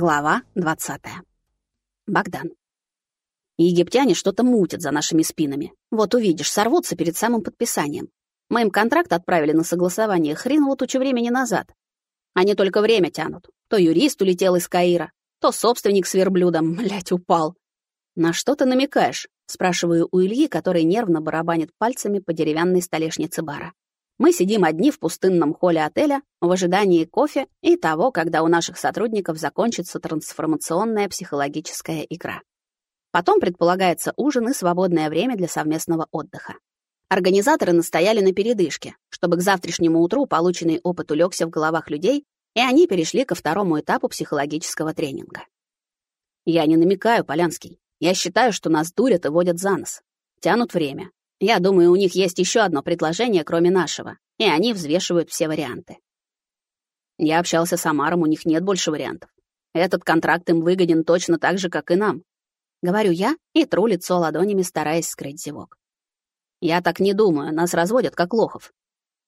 Глава 20. Богдан. Египтяне что-то мутят за нашими спинами. Вот увидишь, сорвутся перед самым подписанием. Мы им контракт отправили на согласование хреново тучу времени назад. Они только время тянут. То юрист улетел из Каира, то собственник с верблюдом, блядь, упал. На что ты намекаешь? Спрашиваю у Ильи, который нервно барабанит пальцами по деревянной столешнице бара. Мы сидим одни в пустынном холле отеля в ожидании кофе и того, когда у наших сотрудников закончится трансформационная психологическая игра. Потом предполагается ужин и свободное время для совместного отдыха. Организаторы настояли на передышке, чтобы к завтрашнему утру полученный опыт улегся в головах людей, и они перешли ко второму этапу психологического тренинга. Я не намекаю, Полянский. Я считаю, что нас дурят и водят за нос. Тянут время, я думаю, у них есть еще одно предложение, кроме нашего, и они взвешивают все варианты. Я общался с Амаром, у них нет больше вариантов. Этот контракт им выгоден точно так же, как и нам. Говорю я и тру лицо ладонями, стараясь скрыть зевок. Я так не думаю, нас разводят как лохов.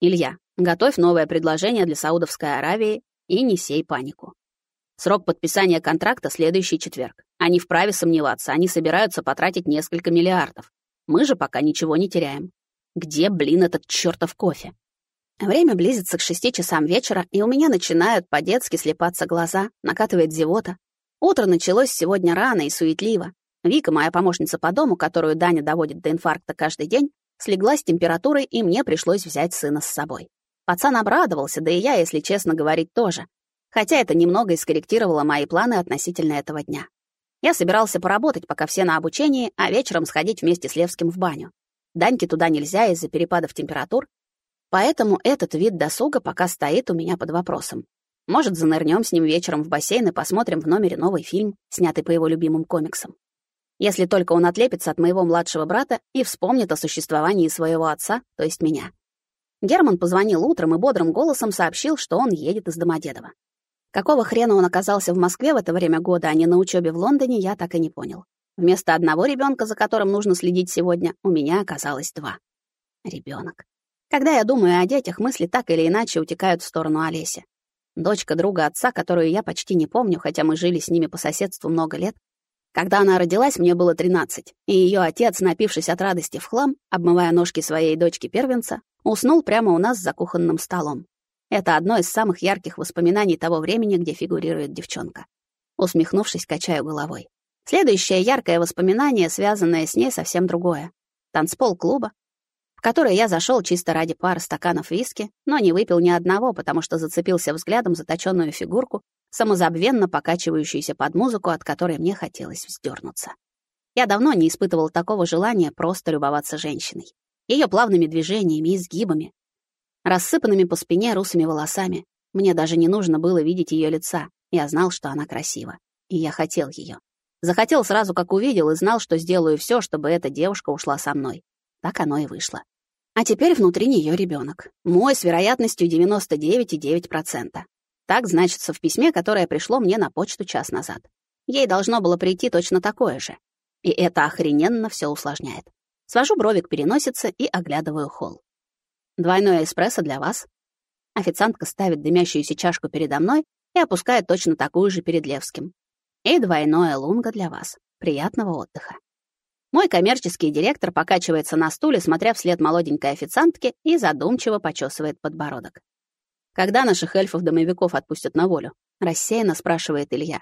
Илья, готовь новое предложение для Саудовской Аравии и не сей панику. Срок подписания контракта — следующий четверг. Они вправе сомневаться, они собираются потратить несколько миллиардов. Мы же пока ничего не теряем. Где, блин, этот чёртов кофе? Время близится к шести часам вечера, и у меня начинают по-детски слепаться глаза, накатывает зевота. Утро началось сегодня рано и суетливо. Вика, моя помощница по дому, которую Даня доводит до инфаркта каждый день, слегла с температурой, и мне пришлось взять сына с собой. Пацан обрадовался, да и я, если честно говорить, тоже. Хотя это немного и скорректировало мои планы относительно этого дня. Я собирался поработать, пока все на обучении, а вечером сходить вместе с Левским в баню. Даньке туда нельзя из-за перепадов температур, поэтому этот вид досуга пока стоит у меня под вопросом. Может, занырнем с ним вечером в бассейн и посмотрим в номере новый фильм, снятый по его любимым комиксам. Если только он отлепится от моего младшего брата и вспомнит о существовании своего отца, то есть меня. Герман позвонил утром и бодрым голосом сообщил, что он едет из Домодедово. Какого хрена он оказался в Москве в это время года, а не на учебе в Лондоне, я так и не понял. Вместо одного ребенка, за которым нужно следить сегодня, у меня оказалось два. Ребенок. Когда я думаю о детях, мысли так или иначе утекают в сторону Олеси. Дочка друга отца, которую я почти не помню, хотя мы жили с ними по соседству много лет. Когда она родилась, мне было 13, и ее отец, напившись от радости в хлам, обмывая ножки своей дочки-первенца, уснул прямо у нас за кухонным столом. Это одно из самых ярких воспоминаний того времени, где фигурирует девчонка. Усмехнувшись, качаю головой. Следующее яркое воспоминание, связанное с ней, совсем другое. Танцпол клуба, в который я зашел чисто ради пары стаканов виски, но не выпил ни одного, потому что зацепился взглядом за точёную фигурку, самозабвенно покачивающуюся под музыку, от которой мне хотелось вздернуться. Я давно не испытывал такого желания просто любоваться женщиной. Ее плавными движениями и изгибами, рассыпанными по спине русыми волосами. Мне даже не нужно было видеть ее лица. Я знал, что она красива. И я хотел ее. Захотел сразу, как увидел, и знал, что сделаю все, чтобы эта девушка ушла со мной. Так оно и вышло. А теперь внутри нее ребенок. Мой с вероятностью 99,9%. Так значится в письме, которое пришло мне на почту час назад. Ей должно было прийти точно такое же. И это охрененно все усложняет. Свожу бровик переносится и оглядываю холл. Двойное эспрессо для вас. Официантка ставит дымящуюся чашку передо мной и опускает точно такую же перед Левским. И двойное лунга для вас. Приятного отдыха. Мой коммерческий директор покачивается на стуле, смотря вслед молоденькой официантке и задумчиво почесывает подбородок. «Когда наших эльфов-домовиков отпустят на волю?» — рассеянно спрашивает Илья.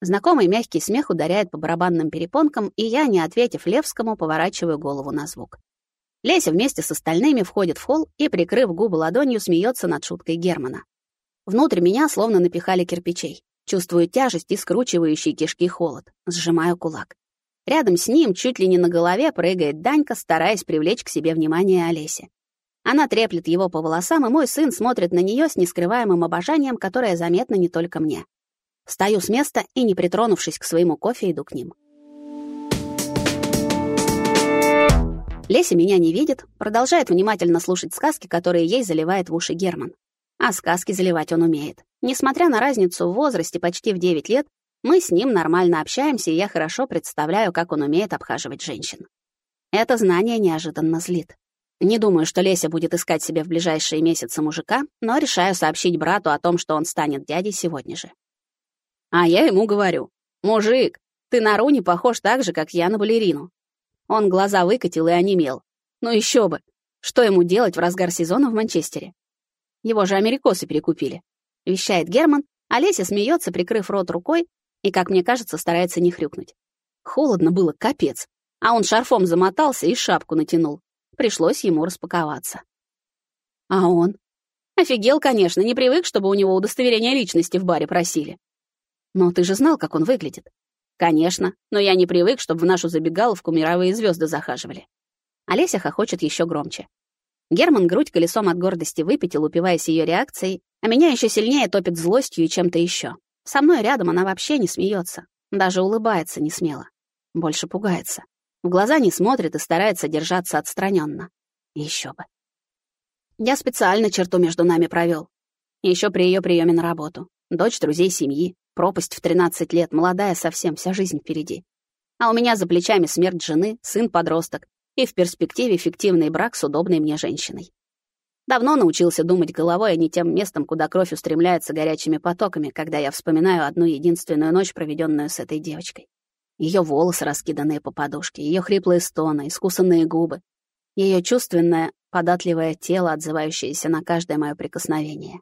Знакомый мягкий смех ударяет по барабанным перепонкам, и я, не ответив Левскому, поворачиваю голову на звук. Леся вместе с остальными входит в холл и, прикрыв губы ладонью, смеется над шуткой Германа. Внутрь меня словно напихали кирпичей. Чувствую тяжесть и скручивающий кишки холод. Сжимаю кулак. Рядом с ним, чуть ли не на голове, прыгает Данька, стараясь привлечь к себе внимание Олеси. Она треплет его по волосам, и мой сын смотрит на нее с нескрываемым обожанием, которое заметно не только мне. Встаю с места и, не притронувшись к своему кофе, иду к ним. Леся меня не видит, продолжает внимательно слушать сказки, которые ей заливает в уши Герман. А сказки заливать он умеет. Несмотря на разницу в возрасте почти в 9 лет, мы с ним нормально общаемся, и я хорошо представляю, как он умеет обхаживать женщин. Это знание неожиданно злит. Не думаю, что Леся будет искать себе в ближайшие месяцы мужика, но решаю сообщить брату о том, что он станет дядей сегодня же. А я ему говорю, «Мужик, ты на Руни похож так же, как я на балерину». Он глаза выкатил и онемел. Ну еще бы, что ему делать в разгар сезона в Манчестере? Его же америкосы перекупили. Вещает Герман, а Леся смеется, прикрыв рот рукой, и, как мне кажется, старается не хрюкнуть. Холодно было, капец. А он шарфом замотался и шапку натянул. Пришлось ему распаковаться. А он? Офигел, конечно, не привык, чтобы у него удостоверение личности в баре просили. Но ты же знал, как он выглядит. Конечно, но я не привык, чтобы в нашу забегаловку мировые звезды захаживали. Олеся хохочет еще громче. Герман грудь колесом от гордости выпятил, упиваясь ее реакцией, а меня еще сильнее топит злостью и чем-то еще. Со мной рядом она вообще не смеется, даже улыбается не смело. Больше пугается. В глаза не смотрит и старается держаться отстраненно. Еще бы. Я специально черту между нами провел. Еще при ее приеме на работу. Дочь друзей семьи, пропасть в 13 лет, молодая совсем, вся жизнь впереди. А у меня за плечами смерть жены, сын-подросток и в перспективе фиктивный брак с удобной мне женщиной. Давно научился думать головой, а не тем местом, куда кровь устремляется горячими потоками, когда я вспоминаю одну единственную ночь, проведенную с этой девочкой. Ее волосы, раскиданные по подушке, ее хриплые стоны, искусанные губы, ее чувственное, податливое тело, отзывающееся на каждое мое прикосновение.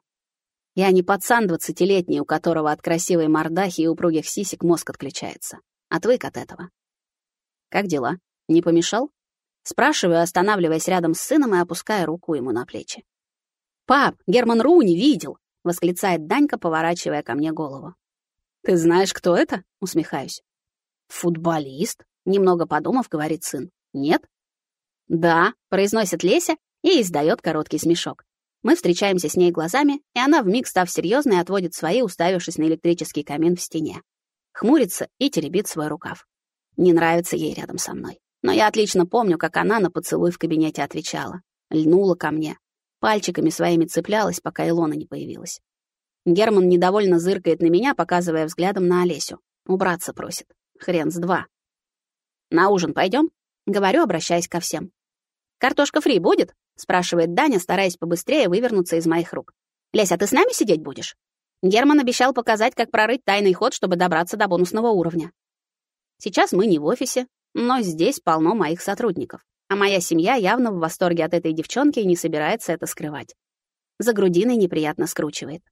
Я не пацан двадцатилетний, у которого от красивой мордахи и упругих сисек мозг отключается. Отвык от этого. Как дела? Не помешал? Спрашиваю, останавливаясь рядом с сыном и опуская руку ему на плечи. «Пап, Герман Руни видел!» — восклицает Данька, поворачивая ко мне голову. «Ты знаешь, кто это?» — усмехаюсь. «Футболист?» — немного подумав, говорит сын. «Нет?» «Да», — произносит Леся и издает короткий смешок. Мы встречаемся с ней глазами, и она, вмиг став серьезной, отводит свои, уставившись на электрический камин в стене. Хмурится и теребит свой рукав. Не нравится ей рядом со мной. Но я отлично помню, как она на поцелуй в кабинете отвечала. Льнула ко мне. Пальчиками своими цеплялась, пока Илона не появилась. Герман недовольно зыркает на меня, показывая взглядом на Олесю. Убраться просит. Хрен с два. «На ужин пойдем? Говорю, обращаясь ко всем. «Картошка фри будет?» — спрашивает Даня, стараясь побыстрее вывернуться из моих рук. «Леся, ты с нами сидеть будешь?» Герман обещал показать, как прорыть тайный ход, чтобы добраться до бонусного уровня. Сейчас мы не в офисе, но здесь полно моих сотрудников, а моя семья явно в восторге от этой девчонки и не собирается это скрывать. За грудиной неприятно скручивает.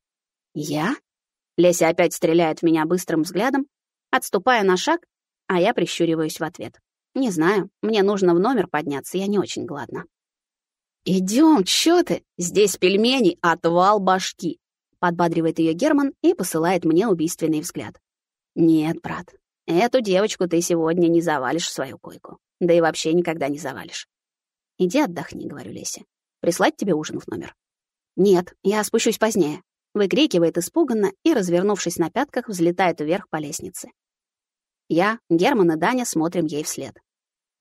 «Я?» Леся опять стреляет в меня быстрым взглядом, отступая на шаг, а я прищуриваюсь в ответ. «Не знаю, мне нужно в номер подняться, я не очень гладна». «Идём, чё ты? Здесь пельмени, отвал башки!» Подбадривает её Герман и посылает мне убийственный взгляд. «Нет, брат, Эту девочку ты сегодня не завалишь в свою койку. Да и вообще никогда не завалишь. Иди отдохни, говорю Лесе. Прислать тебе ужин в номер? Нет, я спущусь позднее. Выкрикивает испуганно и, развернувшись на пятках, взлетает вверх по лестнице. Я, Герман и Даня смотрим ей вслед.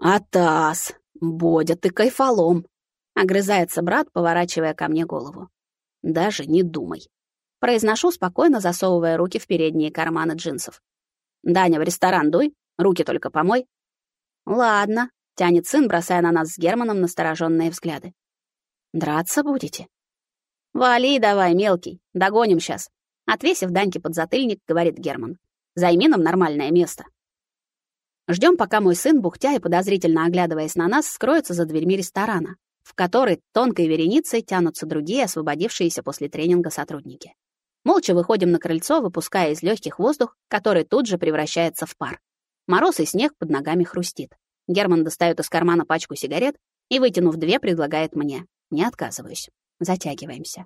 «Атас! Бодя, ты кайфолом!» — огрызается брат, поворачивая ко мне голову. «Даже не думай». Произношу спокойно, засовывая руки в передние карманы джинсов. «Даня, в ресторан дуй, руки только помой». «Ладно», — тянет сын, бросая на нас с Германом настороженные взгляды. «Драться будете?» «Вали давай, мелкий, догоним сейчас», — отвесив Даньке подзатыльник, говорит Герман. «Займи нам нормальное место». Ждем, пока мой сын, бухтя и подозрительно оглядываясь на нас, скроется за дверьми ресторана, в который тонкой вереницей тянутся другие освободившиеся после тренинга сотрудники. Молча выходим на крыльцо, выпуская из легких воздух, который тут же превращается в пар. Мороз и снег под ногами хрустит. Герман достает из кармана пачку сигарет и, вытянув две, предлагает мне. Не отказываюсь. Затягиваемся.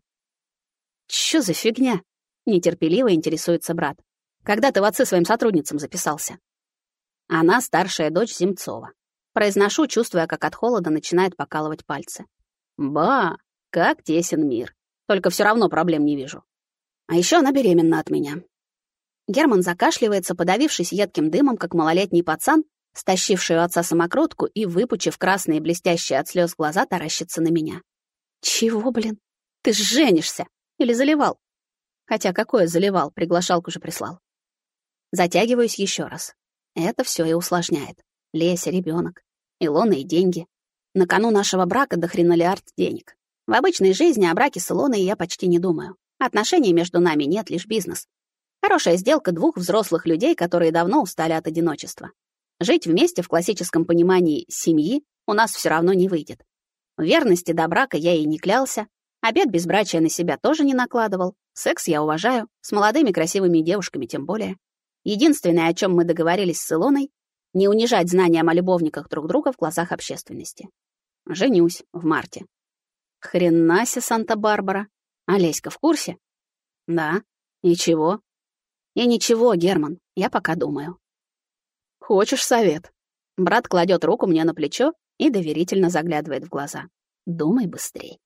«Чё за фигня?» — нетерпеливо интересуется брат. «Когда ты в отцы своим сотрудницам записался?» Она старшая дочь Земцова. Произношу, чувствуя, как от холода начинает покалывать пальцы. «Ба, как тесен мир. Только все равно проблем не вижу. А еще она беременна от меня. Герман закашливается, подавившись едким дымом, как малолетний пацан, стащивший у отца самокрутку и, выпучив красные блестящие от слез глаза, таращится на меня. «Чего, блин? Ты женишься! Или заливал?» Хотя какое заливал, приглашалку же прислал. Затягиваюсь еще раз. Это все и усложняет. Леся, ребенок, Илона и деньги. На кону нашего брака до хренолиард денег. В обычной жизни о браке с Илоной я почти не думаю. Отношений между нами нет, лишь бизнес. Хорошая сделка двух взрослых людей, которые давно устали от одиночества. Жить вместе в классическом понимании семьи у нас все равно не выйдет. Верности до брака я и не клялся, обед безбрачия на себя тоже не накладывал, секс я уважаю, с молодыми красивыми девушками тем более. Единственное, о чем мы договорились с Илоной, не унижать знанием о любовниках друг друга в глазах общественности. Женюсь в марте. Хрена Санта-Барбара. Олеська в курсе? Да. Ничего. И ничего, Герман, я пока думаю. Хочешь совет? Брат кладет руку мне на плечо и доверительно заглядывает в глаза. Думай быстрей.